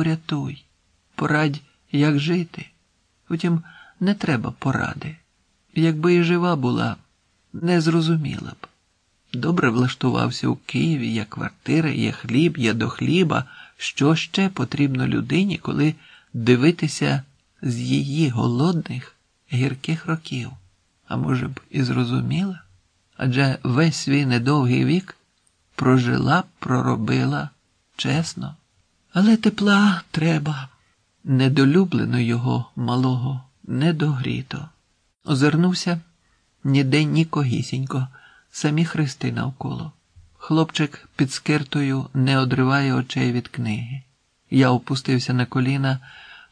Порятуй, порадь, як жити. Втім, не треба поради. Якби і жива була, не зрозуміла б. Добре влаштувався у Києві, є квартира, є хліб, є до хліба. Що ще потрібно людині, коли дивитися з її голодних, гірких років? А може б, і зрозуміла? Адже весь свій недовгий вік прожила, проробила чесно. Але тепла треба, недолюблено його малого, недогріто. Озирнувся ніде нікогісінько, самі хрести навколо. Хлопчик під скиртою не одриває очей від книги. Я опустився на коліна,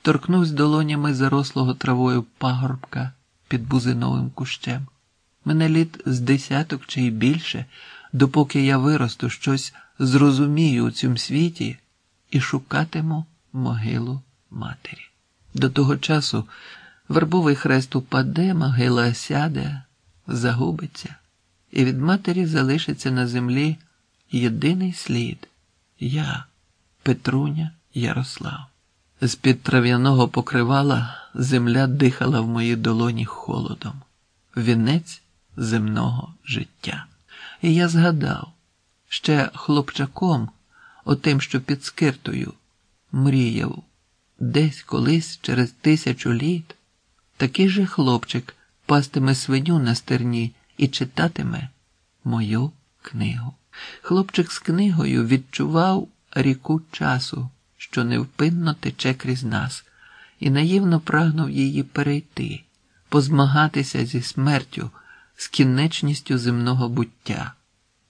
торкнувся долонями зарослого травою пагорбка під бузиновим кущем. Мене літ з десяток чи й більше, допоки я виросту щось зрозумію у цьому світі і шукатиму могилу матері. До того часу вербовий хрест упаде, могила сяде, загубиться, і від матері залишиться на землі єдиний слід я, Петруня Ярослав. З під трав'яного покривала земля дихала в моїй долоні холодом, вінець земного життя. І я згадав, ще хлопчаком, отим, що під скиртою, мріяв, десь колись через тисячу літ, такий же хлопчик пастиме свиню на стерні і читатиме мою книгу. Хлопчик з книгою відчував ріку часу, що невпинно тече крізь нас, і наївно прагнув її перейти, позмагатися зі смертю, з кінечністю земного буття.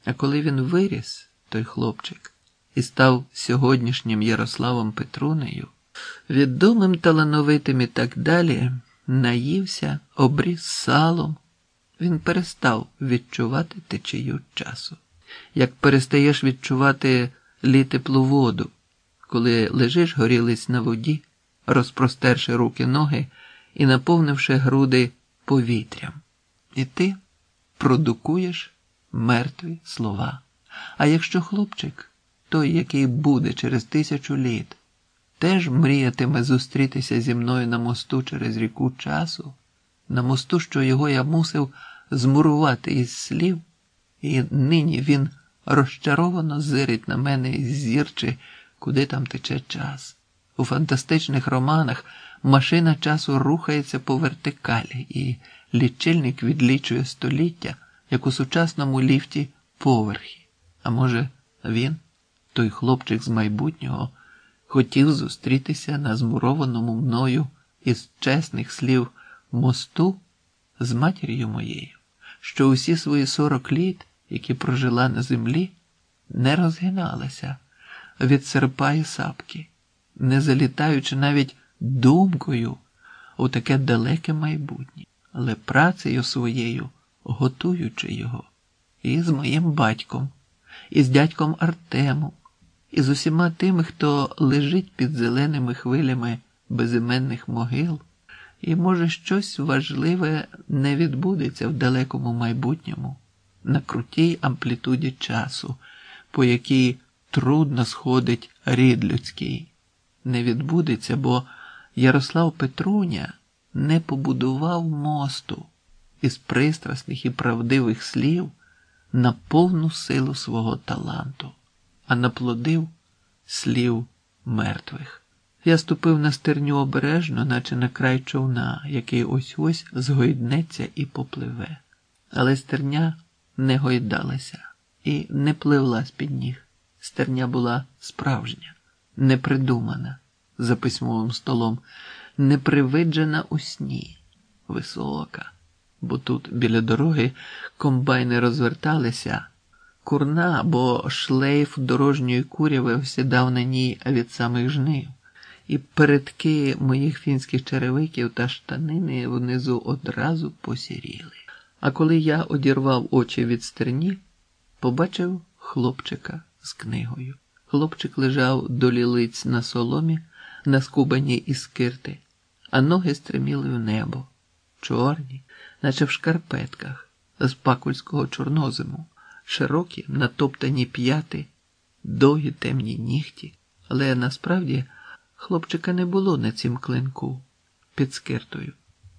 А коли він виріс, той хлопчик, і став сьогоднішнім Ярославом Петрунею, відомим талановитим і так далі, наївся, обріз салом, він перестав відчувати течію часу. Як перестаєш відчувати літеплу воду, коли лежиш горілиць на воді, розпростерши руки ноги і наповнивши груди повітрям, і ти продукуєш мертві слова. А якщо хлопчик, той, який буде через тисячу літ, теж мріятиме зустрітися зі мною на мосту через ріку часу, на мосту, що його я мусив змурувати із слів, і нині він розчаровано зирить на мене і зірчи, куди там тече час. У фантастичних романах машина часу рухається по вертикалі, і лічильник відлічує століття, як у сучасному ліфті поверхи. А може, він, той хлопчик з майбутнього, хотів зустрітися на змурованому мною із чесних слів мосту з матір'ю моєю, що усі свої сорок літ, які прожила на землі, не розгиналася від серпа і сапки, не залітаючи навіть думкою у таке далеке майбутнє, але працею своєю готуючи його, і з моїм батьком, і з дядьком Артемом, і з усіма тими, хто лежить під зеленими хвилями безіменних могил, і, може, щось важливе не відбудеться в далекому майбутньому, на крутій амплітуді часу, по якій трудно сходить рід людський. Не відбудеться, бо Ярослав Петруня не побудував мосту із пристрасних і правдивих слів на повну силу свого таланту, а наплодив слів мертвих. Я ступив на стерню обережно, наче на край човна, який ось ось згойднеться і попливе. Але стерня не гойдалася і не пливла з під ніг. Стерня була справжня, непридумана за письмовим столом, непривиджена у сні, висока, бо тут біля дороги комбайни розверталися, курна, бо шлейф дорожньої куряви осідав на ній від самих жнив, і передки моїх фінських черевиків та штанини внизу одразу посіріли. А коли я одірвав очі від стерні, побачив хлопчика з книгою. Хлопчик лежав до лілиць на соломі, на скубані іскирти, а ноги стриміли в небо, чорні, наче в шкарпетках з пакульського чорнозиму, широкі, натоптані п'яти, довгі темні нігті, але насправді Хлопчика не було на цім клинку під скиртою.